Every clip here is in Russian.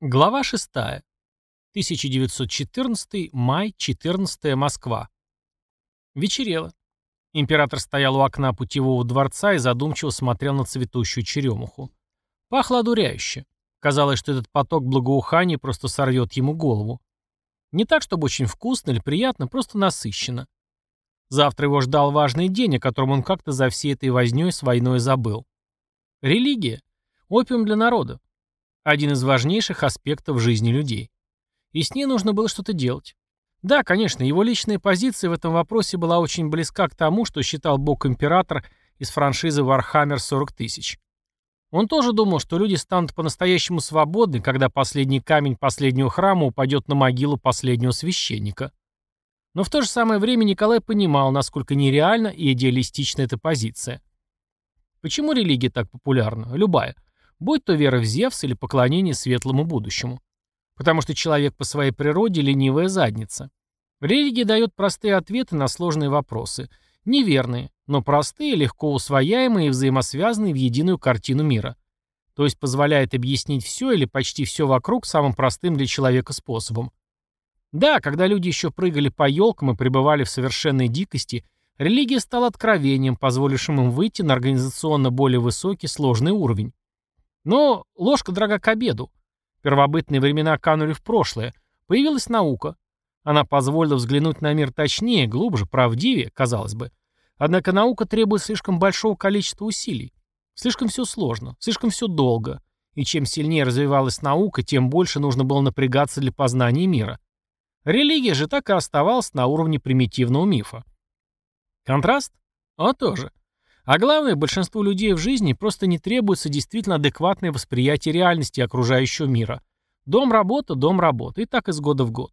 Глава 6. 1914 май, 14 Москва. Вечерело. Император стоял у окна путевого дворца и задумчиво смотрел на цветущую черемуху. Пахло одуряюще. Казалось, что этот поток благоухания просто сорвет ему голову. Не так, чтобы очень вкусно или приятно, просто насыщенно. Завтра его ждал важный день, о котором он как-то за всей этой вознёй с войной забыл. Религия. Опиум для народа один из важнейших аспектов жизни людей. И с ней нужно было что-то делать. Да, конечно, его личная позиция в этом вопросе была очень близка к тому, что считал бог-император из франшизы Warhammer 40 тысяч. Он тоже думал, что люди станут по-настоящему свободны, когда последний камень последнего храма упадет на могилу последнего священника. Но в то же самое время Николай понимал, насколько нереальна и идеалистична эта позиция. Почему религия так популярна? Любая – будь то вера в Зевс или поклонение светлому будущему. Потому что человек по своей природе ленивая задница. Религия дает простые ответы на сложные вопросы. Неверные, но простые, легко усвояемые и взаимосвязанные в единую картину мира. То есть позволяет объяснить все или почти все вокруг самым простым для человека способом. Да, когда люди еще прыгали по елкам и пребывали в совершенной дикости, религия стала откровением, позволившим им выйти на организационно более высокий сложный уровень. Но ложка дорога к обеду. Первобытные времена канули в прошлое. Появилась наука. Она позволила взглянуть на мир точнее, глубже, правдивее, казалось бы. Однако наука требует слишком большого количества усилий. Слишком все сложно, слишком все долго. И чем сильнее развивалась наука, тем больше нужно было напрягаться для познания мира. Религия же так и оставалась на уровне примитивного мифа. Контраст? О, тоже. А главное, большинству людей в жизни просто не требуется действительно адекватное восприятие реальности окружающего мира. Дом-работа, дом-работа. И так из года в год.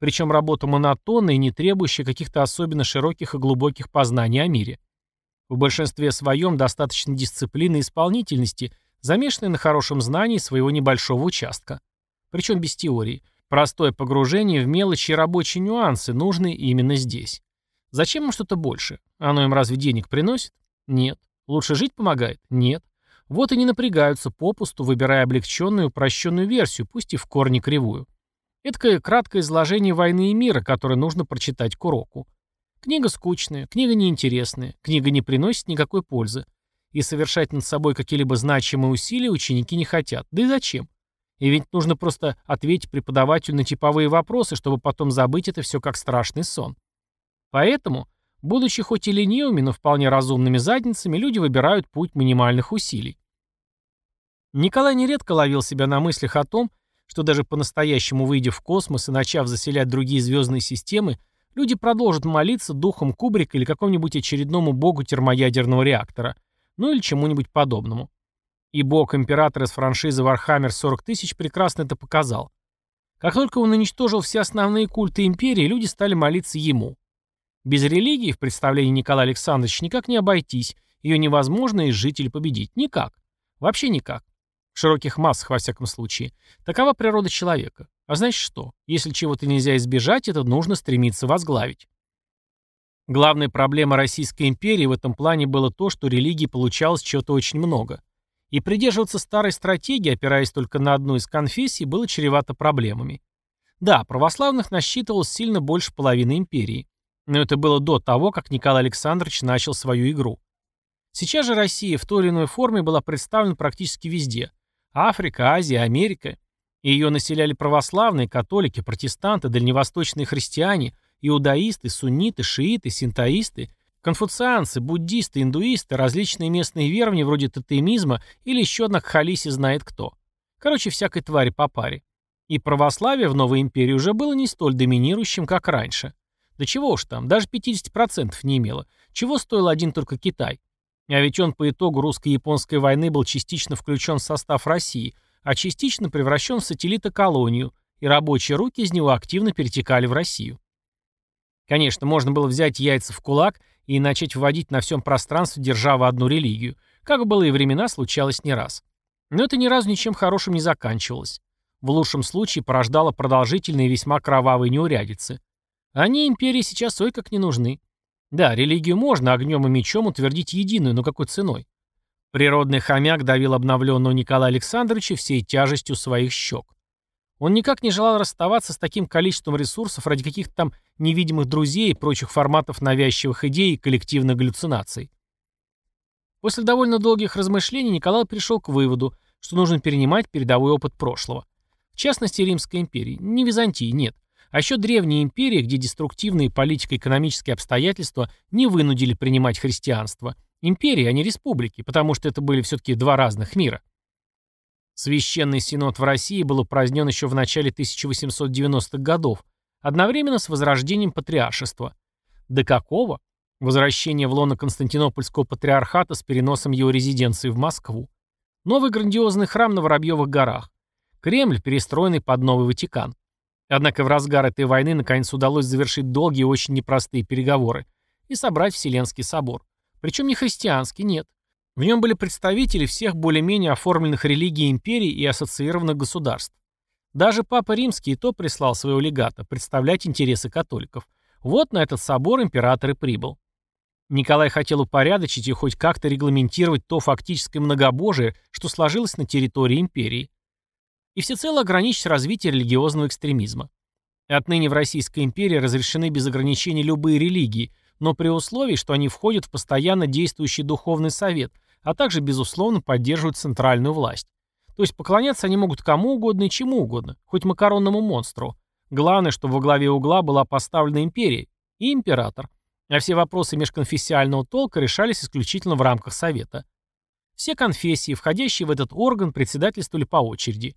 Причем работа монотонная и не требующая каких-то особенно широких и глубоких познаний о мире. В большинстве своем достаточно дисциплины и исполнительности, замешанной на хорошем знании своего небольшого участка. Причем без теории. Простое погружение в мелочи и рабочие нюансы, нужные именно здесь. Зачем им что-то больше? Оно им разве денег приносит? Нет. Лучше жить помогает? Нет. Вот и не напрягаются попусту, выбирая облегченную упрощенную версию, пусть и в корне кривую. Это краткое изложение войны и мира, которое нужно прочитать к уроку. Книга скучная, книга неинтересная, книга не приносит никакой пользы. И совершать над собой какие-либо значимые усилия ученики не хотят. Да и зачем? И ведь нужно просто ответить преподавателю на типовые вопросы, чтобы потом забыть это все как страшный сон. Поэтому Будучи хоть и ленивыми, но вполне разумными задницами, люди выбирают путь минимальных усилий. Николай нередко ловил себя на мыслях о том, что даже по-настоящему выйдя в космос и начав заселять другие звездные системы, люди продолжат молиться духом Кубрика или какому-нибудь очередному богу термоядерного реактора, ну или чему-нибудь подобному. И бог-император из франшизы Warhammer 40 тысяч прекрасно это показал. Как только он уничтожил все основные культы империи, люди стали молиться ему. Без религии в представлении Николая Александровича никак не обойтись, ее невозможно изжить или победить. Никак. Вообще никак. В широких массах, во всяком случае. Такова природа человека. А значит что? Если чего-то нельзя избежать, это нужно стремиться возглавить. Главная проблема Российской империи в этом плане было то, что религии получалось чего-то очень много. И придерживаться старой стратегии, опираясь только на одну из конфессий, было чревато проблемами. Да, православных насчитывалось сильно больше половины империи. Но это было до того, как Николай Александрович начал свою игру. Сейчас же Россия в той или иной форме была представлена практически везде. Африка, Азия, Америка. И ее населяли православные, католики, протестанты, дальневосточные христиане, иудаисты, сунниты, шииты, синтоисты, конфуцианцы, буддисты, индуисты, различные местные верования вроде тотемизма или еще одна кхалиси знает кто. Короче, всякой твари по паре. И православие в новой империи уже было не столь доминирующим, как раньше. Да чего уж там, даже 50% не имело. Чего стоил один только Китай? А ведь он по итогу русско-японской войны был частично включен в состав России, а частично превращен в сателлита-колонию, и рабочие руки из него активно перетекали в Россию. Конечно, можно было взять яйца в кулак и начать вводить на всем пространстве державы одну религию, как в былые времена случалось не раз. Но это ни разу ничем хорошим не заканчивалось. В лучшем случае порождало продолжительные весьма кровавые неурядицы. Они империи сейчас ой как не нужны. Да, религию можно огнем и мечом утвердить единую, но какой ценой? Природный хомяк давил обновленного Николая Александровича всей тяжестью своих щек. Он никак не желал расставаться с таким количеством ресурсов ради каких-то там невидимых друзей и прочих форматов навязчивых идей и коллективных галлюцинаций. После довольно долгих размышлений Николай пришел к выводу, что нужно перенимать передовой опыт прошлого. В частности, Римской империи. Не Византии, нет. А еще древние империи, где деструктивные политико-экономические обстоятельства не вынудили принимать христианство. Империи, а не республики, потому что это были все-таки два разных мира. Священный Синод в России был упразднен еще в начале 1890-х годов, одновременно с возрождением патриаршества. До какого? Возвращение в лоно Константинопольского патриархата с переносом его резиденции в Москву. Новый грандиозный храм на Воробьевых горах. Кремль, перестроенный под Новый Ватикан. Однако в разгар этой войны наконец удалось завершить долгие и очень непростые переговоры и собрать Вселенский собор. Причем не христианский, нет. В нем были представители всех более-менее оформленных религий империй и ассоциированных государств. Даже Папа Римский и то прислал своего легата представлять интересы католиков. Вот на этот собор император и прибыл. Николай хотел упорядочить и хоть как-то регламентировать то фактическое многобожие, что сложилось на территории империи. И всецело ограничить развитие религиозного экстремизма. Отныне в Российской империи разрешены без ограничений любые религии, но при условии, что они входят в постоянно действующий духовный совет – а также, безусловно, поддерживают центральную власть. То есть поклоняться они могут кому угодно и чему угодно, хоть макаронному монстру. Главное, чтобы во главе угла была поставлена империя и император, а все вопросы межконфессиального толка решались исключительно в рамках Совета. Все конфессии, входящие в этот орган, председательствовали по очереди,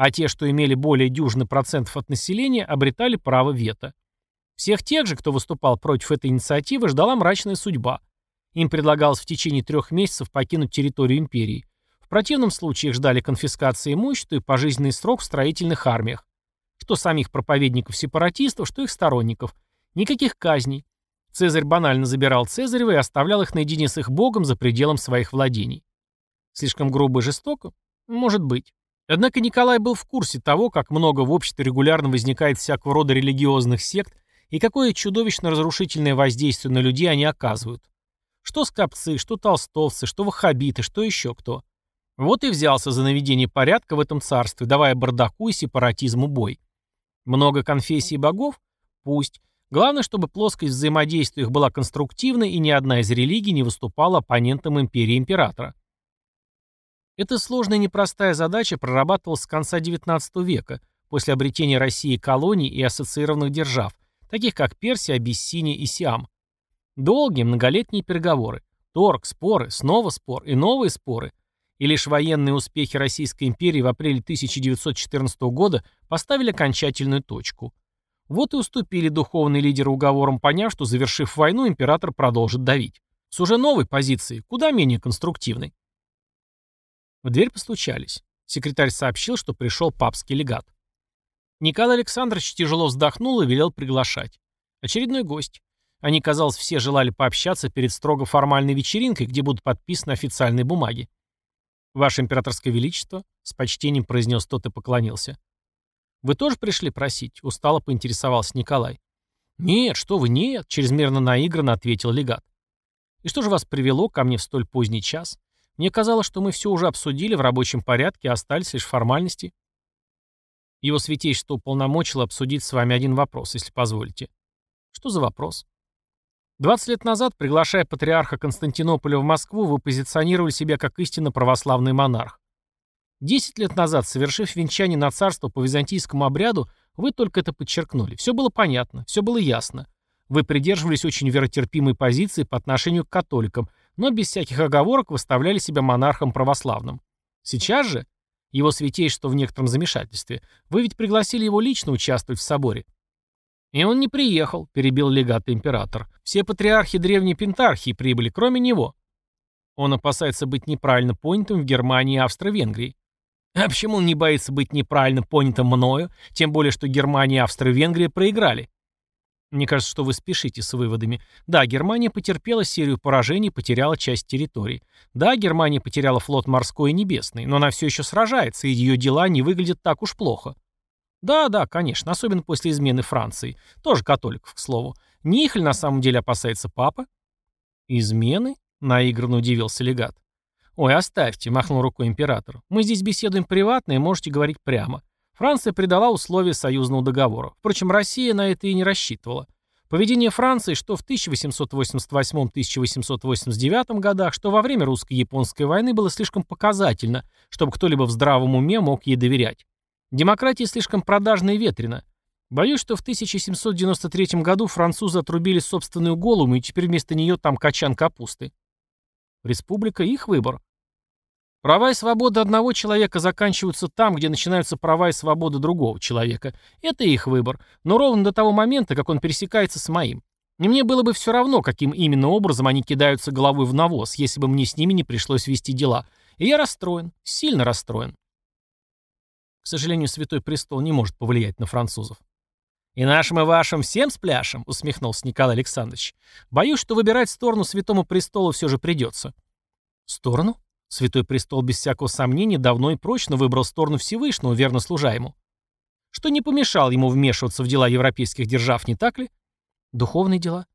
а те, что имели более дюжины процентов от населения, обретали право вето. Всех тех же, кто выступал против этой инициативы, ждала мрачная судьба – им предлагалось в течение трех месяцев покинуть территорию империи. В противном случае их ждали конфискация имущества и пожизненный срок в строительных армиях. Что самих проповедников-сепаратистов, что их сторонников. Никаких казней. Цезарь банально забирал Цезарева и оставлял их наедине с их богом за пределом своих владений. Слишком грубо и жестоко? Может быть. Однако Николай был в курсе того, как много в обществе регулярно возникает всякого рода религиозных сект и какое чудовищно разрушительное воздействие на людей они оказывают. Что скопцы, что толстовцы, что ваххабиты, что еще кто. Вот и взялся за наведение порядка в этом царстве, давая бардаку и сепаратизму бой. Много конфессий богов? Пусть. Главное, чтобы плоскость взаимодействия их была конструктивной и ни одна из религий не выступала оппонентом империи императора. Эта сложная и непростая задача прорабатывалась с конца XIX века, после обретения России колоний и ассоциированных держав, таких как Персия, Абиссиния и Сиам. Долгие многолетние переговоры. Торг, споры, снова спор и новые споры. И лишь военные успехи Российской империи в апреле 1914 года поставили окончательную точку. Вот и уступили духовные лидеры уговорам, поняв, что, завершив войну, император продолжит давить. С уже новой позиции, куда менее конструктивной. В дверь постучались. Секретарь сообщил, что пришел папский легат. Николай Александрович тяжело вздохнул и велел приглашать. Очередной гость. Они, казалось, все желали пообщаться перед строго формальной вечеринкой, где будут подписаны официальные бумаги. «Ваше императорское величество», — с почтением произнес тот и поклонился. «Вы тоже пришли просить?» — устало поинтересовался Николай. «Нет, что вы, нет», — чрезмерно наигранно ответил легат. «И что же вас привело ко мне в столь поздний час? Мне казалось, что мы все уже обсудили в рабочем порядке, остались лишь формальности». Его святейшество уполномочило обсудить с вами один вопрос, если позволите. Что за вопрос? 20 лет назад, приглашая патриарха Константинополя в Москву, вы позиционировали себя как истинно православный монарх. 10 лет назад, совершив венчание на царство по византийскому обряду, вы только это подчеркнули. Все было понятно, все было ясно. Вы придерживались очень веротерпимой позиции по отношению к католикам, но без всяких оговорок выставляли себя монархом православным. Сейчас же, его святейшество в некотором замешательстве, вы ведь пригласили его лично участвовать в соборе. «И он не приехал», — перебил легат император. «Все патриархи древней Пентархии прибыли, кроме него». Он опасается быть неправильно понятым в Германии и Австро-Венгрии. А почему он не боится быть неправильно понятым мною, тем более, что Германия и Австро-Венгрия проиграли? Мне кажется, что вы спешите с выводами. Да, Германия потерпела серию поражений потеряла часть территорий. Да, Германия потеряла флот морской и небесный, но она все еще сражается, и ее дела не выглядят так уж плохо. Да, да, конечно, особенно после измены Франции. Тоже католиков, к слову. Не их ли на самом деле опасается папа? Измены? Наигранно удивился легат. Ой, оставьте, махнул рукой император. Мы здесь беседуем приватно и можете говорить прямо. Франция предала условия союзного договора. Впрочем, Россия на это и не рассчитывала. Поведение Франции, что в 1888-1889 годах, что во время русско-японской войны было слишком показательно, чтобы кто-либо в здравом уме мог ей доверять. Демократия слишком продажна и ветрена. Боюсь, что в 1793 году французы отрубили собственную голову, и теперь вместо нее там качан капусты. Республика — их выбор. Права и свободы одного человека заканчиваются там, где начинаются права и свободы другого человека. Это их выбор, но ровно до того момента, как он пересекается с моим. И мне было бы все равно, каким именно образом они кидаются головой в навоз, если бы мне с ними не пришлось вести дела. И я расстроен, сильно расстроен. К сожалению, Святой Престол не может повлиять на французов. «И нашим и вашим всем спляшем?» — усмехнулся Николай Александрович. «Боюсь, что выбирать сторону Святому Престолу все же придется». «Сторону?» Святой Престол без всякого сомнения давно и прочно выбрал сторону Всевышнего, верно служа ему. Что не помешало ему вмешиваться в дела европейских держав, не так ли? Духовные дела.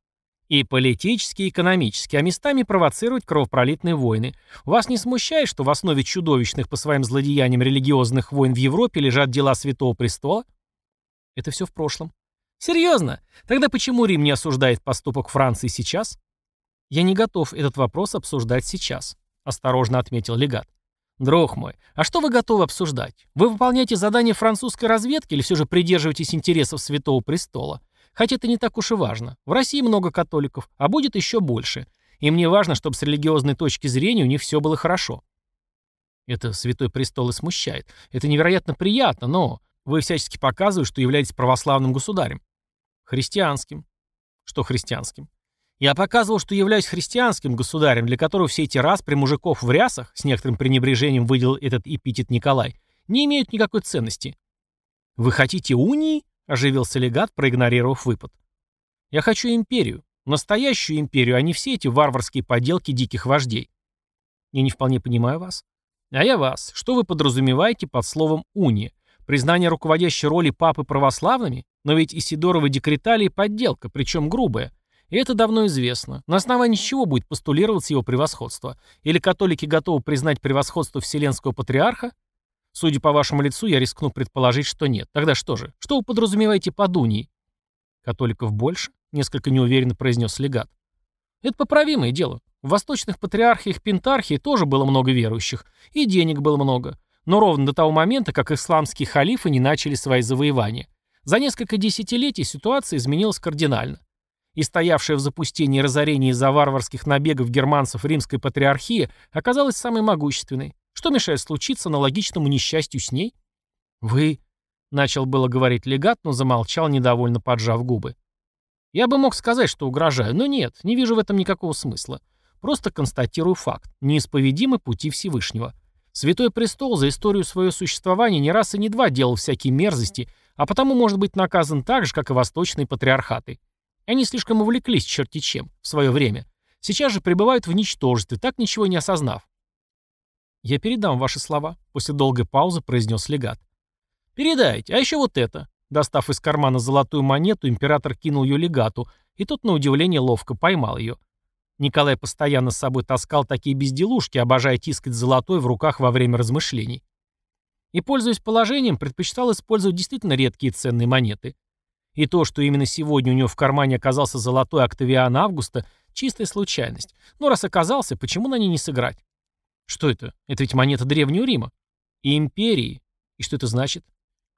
И политические, и экономические, а местами провоцировать кровопролитные войны. Вас не смущает, что в основе чудовищных по своим злодеяниям религиозных войн в Европе лежат дела Святого Престола? Это все в прошлом. Серьезно? Тогда почему Рим не осуждает поступок Франции сейчас? Я не готов этот вопрос обсуждать сейчас осторожно отметил легат. «Друг мой, а что вы готовы обсуждать? Вы выполняете задание французской разведки или все же придерживаетесь интересов Святого Престола? Хотя это не так уж и важно. В России много католиков, а будет еще больше. И мне важно, чтобы с религиозной точки зрения у них все было хорошо». Это Святой Престол и смущает. Это невероятно приятно, но вы всячески показываете, что являетесь православным государем. Христианским. Что христианским? Я показывал, что являюсь христианским государем, для которого все эти распри мужиков в рясах, с некоторым пренебрежением выделил этот эпитет Николай, не имеют никакой ценности. «Вы хотите унии?» – оживился легат, проигнорировав выпад. «Я хочу империю. Настоящую империю, а не все эти варварские поделки диких вождей. Я не вполне понимаю вас. А я вас. Что вы подразумеваете под словом «уния»? Признание руководящей роли папы православными? Но ведь Исидоровы декреталии подделка, причем грубая. И это давно известно. На основании чего будет постулироваться его превосходство? Или католики готовы признать превосходство Вселенского Патриарха? Судя по вашему лицу, я рискну предположить, что нет. Тогда что же? Что вы подразумеваете под унией? Католиков больше? Несколько неуверенно произнес легат. Это поправимое дело. В восточных патриархиях Пентархии тоже было много верующих. И денег было много. Но ровно до того момента, как исламские халифы не начали свои завоевания. За несколько десятилетий ситуация изменилась кардинально и стоявшая в запустении и разорении из-за варварских набегов германцев римской патриархии оказалась самой могущественной. Что мешает случиться аналогичному несчастью с ней? «Вы...» — начал было говорить легат, но замолчал, недовольно поджав губы. «Я бы мог сказать, что угрожаю, но нет, не вижу в этом никакого смысла. Просто констатирую факт. Неисповедимы пути Всевышнего. Святой Престол за историю своего существования не раз и не два делал всякие мерзости, а потому может быть наказан так же, как и восточные патриархаты. Они слишком увлеклись черти чем в свое время. Сейчас же пребывают в ничтожестве, так ничего не осознав. «Я передам ваши слова», — после долгой паузы произнес легат. «Передайте, а еще вот это». Достав из кармана золотую монету, император кинул ее легату, и тот, на удивление, ловко поймал ее. Николай постоянно с собой таскал такие безделушки, обожая тискать золотой в руках во время размышлений. И, пользуясь положением, предпочитал использовать действительно редкие ценные монеты. И то, что именно сегодня у него в кармане оказался золотой Октавиан Августа, чистая случайность. Но раз оказался, почему на ней не сыграть? Что это? Это ведь монета Древнего Рима. И империи. И что это значит?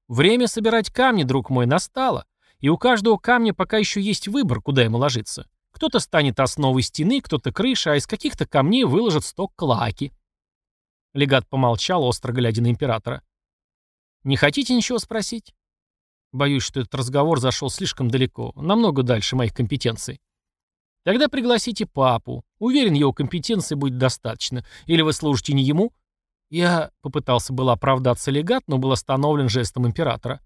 Время собирать камни, друг мой, настало. И у каждого камня пока еще есть выбор, куда ему ложиться. Кто-то станет основой стены, кто-то крыша, а из каких-то камней выложат сток клаки. Легат помолчал, остро глядя на императора. «Не хотите ничего спросить?» Боюсь, что этот разговор зашел слишком далеко, намного дальше моих компетенций. Тогда пригласите папу. Уверен, его компетенции будет достаточно. Или вы служите не ему? Я попытался было оправдаться легат, но был остановлен жестом императора.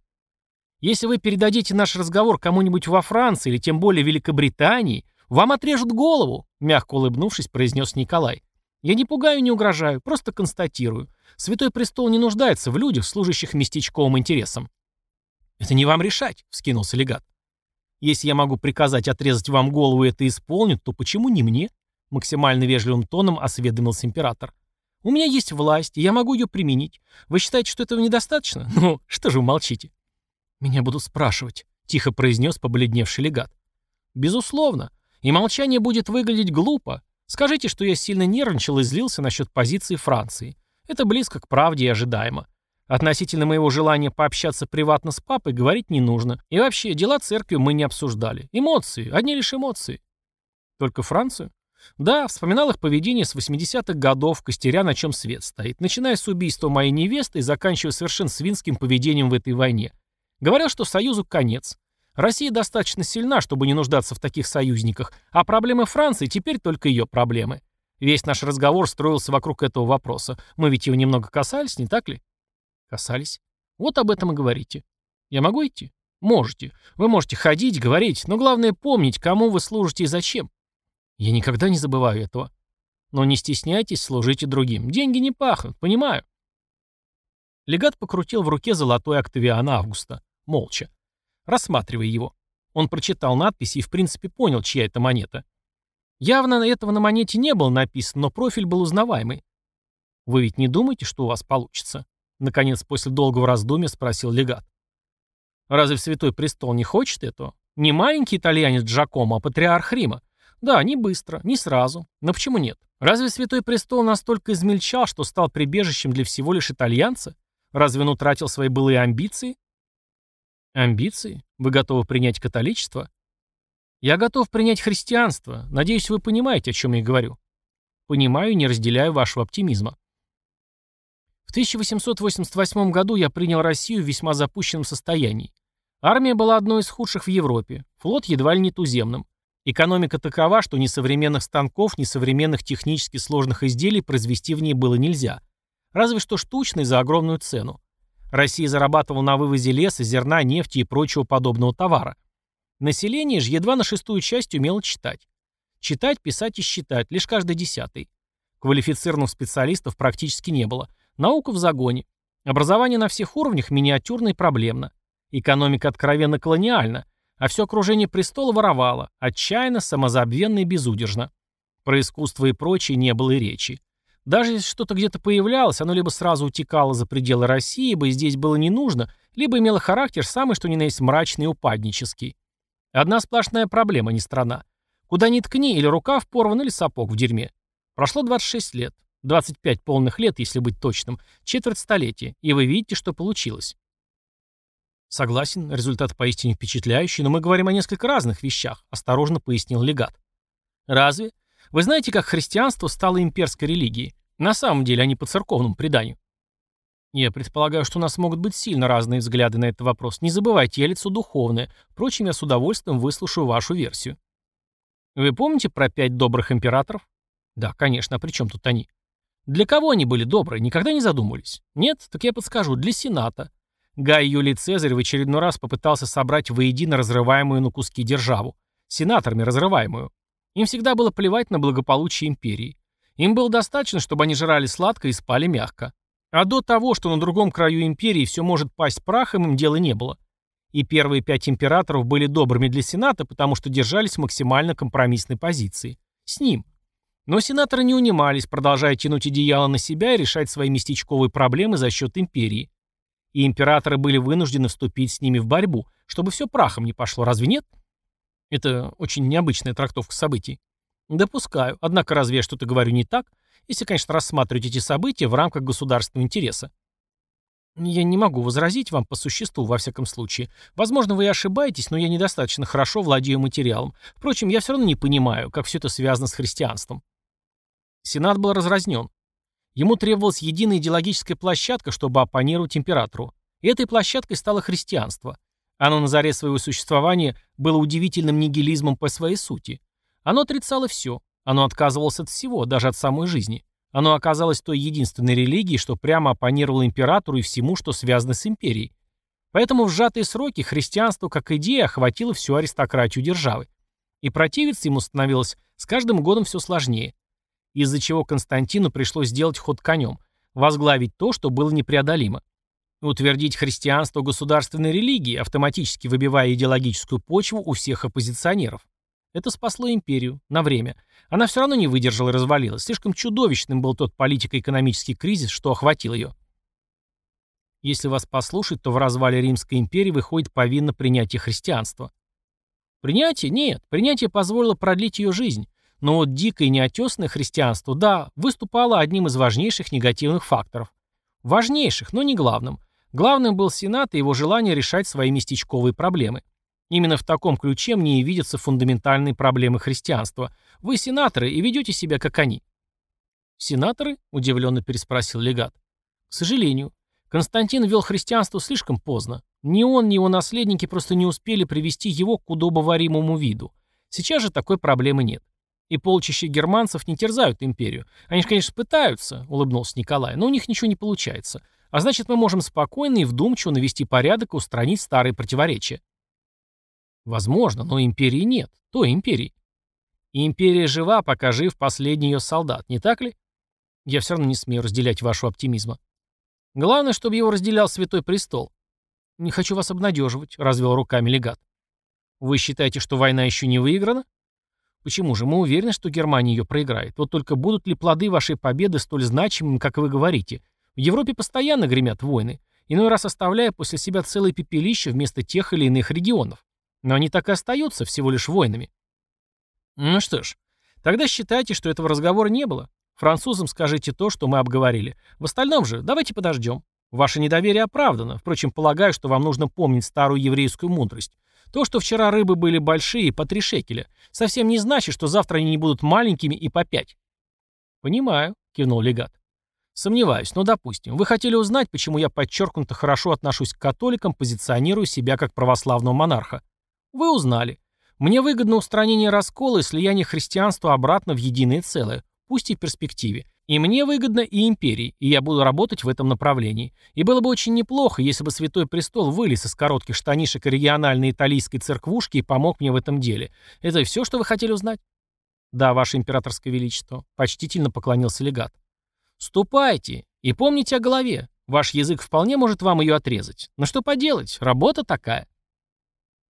Если вы передадите наш разговор кому-нибудь во Франции или тем более Великобритании, вам отрежут голову, мягко улыбнувшись, произнес Николай. Я не пугаю не угрожаю, просто констатирую. Святой престол не нуждается в людях, служащих местечковым интересам. «Это не вам решать», — вскинулся легат. «Если я могу приказать отрезать вам голову и это исполнят, то почему не мне?» Максимально вежливым тоном осведомился император. У меня есть власть, и я могу ее применить. Вы считаете, что этого недостаточно? Ну, что же вы молчите? Меня будут спрашивать, тихо произнес побледневший легат. Безусловно. И молчание будет выглядеть глупо. Скажите, что я сильно нервничал и злился насчет позиции Франции. Это близко к правде и ожидаемо. Относительно моего желания пообщаться приватно с папой говорить не нужно. И вообще, дела церкви мы не обсуждали. Эмоции, одни лишь эмоции. Только Францию? Да, вспоминал их поведение с 80-х годов, костеря, на чем свет стоит, начиная с убийства моей невесты и заканчивая совершенно свинским поведением в этой войне. Говорил, что Союзу конец. Россия достаточно сильна, чтобы не нуждаться в таких союзниках, а проблемы Франции теперь только ее проблемы. Весь наш разговор строился вокруг этого вопроса. Мы ведь его немного касались, не так ли? Касались. Вот об этом и говорите. Я могу идти? Можете. Вы можете ходить, говорить, но главное помнить, кому вы служите и зачем. Я никогда не забываю этого. Но не стесняйтесь, служите другим. Деньги не пахнут, понимаю. Легат покрутил в руке золотой Октавиан Августа. Молча. Рассматривая его. Он прочитал надпись и в принципе понял, чья это монета. Явно этого на монете не было написано, но профиль был узнаваемый. Вы ведь не думаете, что у вас получится? Наконец, после долгого раздумья спросил легат. Разве Святой Престол не хочет этого? Не маленький итальянец Джакомо, а патриарх Рима. Да, не быстро, не сразу. Но почему нет? Разве Святой Престол настолько измельчал, что стал прибежищем для всего лишь итальянца? Разве он утратил свои былые амбиции? Амбиции? Вы готовы принять католичество? Я готов принять христианство. Надеюсь, вы понимаете, о чем я говорю. Понимаю и не разделяю вашего оптимизма. В 1888 году я принял Россию в весьма запущенном состоянии. Армия была одной из худших в Европе, флот едва ли не туземным. Экономика такова, что ни современных станков, ни современных технически сложных изделий произвести в ней было нельзя. Разве что штучные за огромную цену. Россия зарабатывала на вывозе леса, зерна, нефти и прочего подобного товара. Население же едва на шестую часть умело читать. Читать, писать и считать, лишь каждый десятый. Квалифицированных специалистов практически не было – Наука в загоне. Образование на всех уровнях миниатюрно и проблемно. Экономика откровенно колониальна, а все окружение престола воровало, отчаянно, самозабвенно и безудержно. Про искусство и прочее не было и речи. Даже если что-то где-то появлялось, оно либо сразу утекало за пределы России, ибо здесь было не нужно, либо имело характер самый что ни на есть мрачный и упаднический. Одна сплошная проблема, не страна. Куда ни ткни, или рукав порван, или сапог в дерьме. Прошло 26 лет. 25 полных лет, если быть точным, четверть столетия, и вы видите, что получилось. Согласен, результат поистине впечатляющий, но мы говорим о несколько разных вещах, осторожно пояснил легат. Разве? Вы знаете, как христианство стало имперской религией? На самом деле, а не по церковному преданию. Я предполагаю, что у нас могут быть сильно разные взгляды на этот вопрос. Не забывайте, я лицо духовное. Впрочем, я с удовольствием выслушаю вашу версию. Вы помните про пять добрых императоров? Да, конечно, а при чем тут они? Для кого они были добрые, никогда не задумывались? Нет? Так я подскажу, для Сената. Гай Юлий Цезарь в очередной раз попытался собрать воедино разрываемую на куски державу. Сенаторами разрываемую. Им всегда было плевать на благополучие империи. Им было достаточно, чтобы они жрали сладко и спали мягко. А до того, что на другом краю империи все может пасть прахом, им дела не было. И первые пять императоров были добрыми для Сената, потому что держались максимально компромиссной позиции. С ним. Но сенаторы не унимались, продолжая тянуть одеяло на себя и решать свои местечковые проблемы за счет империи. И императоры были вынуждены вступить с ними в борьбу, чтобы все прахом не пошло, разве нет? Это очень необычная трактовка событий. Допускаю, однако разве я что-то говорю не так, если, конечно, рассматривать эти события в рамках государственного интереса? Я не могу возразить вам по существу, во всяком случае. Возможно, вы и ошибаетесь, но я недостаточно хорошо владею материалом. Впрочем, я все равно не понимаю, как все это связано с христианством. Сенат был разразнен. Ему требовалась единая идеологическая площадка, чтобы оппонировать императору. И этой площадкой стало христианство. Оно на заре своего существования было удивительным нигилизмом по своей сути. Оно отрицало все. Оно отказывалось от всего, даже от самой жизни. Оно оказалось той единственной религией, что прямо оппонировало императору и всему, что связано с империей. Поэтому в сжатые сроки христианство как идея охватило всю аристократию державы. И противиться ему становилось с каждым годом все сложнее из-за чего Константину пришлось сделать ход конем, возглавить то, что было непреодолимо. Утвердить христианство государственной религии, автоматически выбивая идеологическую почву у всех оппозиционеров. Это спасло империю. На время. Она все равно не выдержала и развалилась. Слишком чудовищным был тот политико-экономический кризис, что охватил ее. Если вас послушать, то в развале Римской империи выходит повинно принятие христианства. Принятие? Нет. Принятие позволило продлить ее жизнь. Но вот дикое неотесное христианство, да, выступало одним из важнейших негативных факторов. Важнейших, но не главным. Главным был Сенат и его желание решать свои местечковые проблемы. Именно в таком ключе мне и видятся фундаментальные проблемы христианства. Вы сенаторы и ведете себя как они. «Сенаторы?» – удивленно переспросил легат. «К сожалению. Константин ввел христианство слишком поздно. Ни он, ни его наследники просто не успели привести его к удобоваримому виду. Сейчас же такой проблемы нет. И полчища германцев не терзают империю. Они же, конечно, пытаются, улыбнулся Николай, но у них ничего не получается. А значит, мы можем спокойно и вдумчиво навести порядок и устранить старые противоречия. Возможно, но империи нет. Той империи. И империя жива, пока жив последний ее солдат, не так ли? Я все равно не смею разделять вашу оптимизма. Главное, чтобы его разделял Святой Престол. Не хочу вас обнадеживать, развел руками легат. Вы считаете, что война еще не выиграна? Почему же? Мы уверены, что Германия ее проиграет. Вот только будут ли плоды вашей победы столь значимыми, как вы говорите? В Европе постоянно гремят войны, иной раз оставляя после себя целые пепелища вместо тех или иных регионов. Но они так и остаются всего лишь войнами. Ну что ж, тогда считайте, что этого разговора не было. Французам скажите то, что мы обговорили. В остальном же давайте подождем. Ваше недоверие оправдано. Впрочем, полагаю, что вам нужно помнить старую еврейскую мудрость. То, что вчера рыбы были большие, по три шекеля, совсем не значит, что завтра они не будут маленькими и по пять. «Понимаю», — кивнул легат. «Сомневаюсь, но допустим. Вы хотели узнать, почему я подчеркнуто хорошо отношусь к католикам, позиционирую себя как православного монарха. Вы узнали. Мне выгодно устранение раскола и слияние христианства обратно в единое целое, пусть и в перспективе. И мне выгодно, и империи, и я буду работать в этом направлении. И было бы очень неплохо, если бы Святой Престол вылез из коротких штанишек региональной итальянской церквушки и помог мне в этом деле. Это все, что вы хотели узнать? Да, Ваше Императорское Величество. Почтительно поклонился легат. Ступайте и помните о голове. Ваш язык вполне может вам ее отрезать. Но что поделать, работа такая.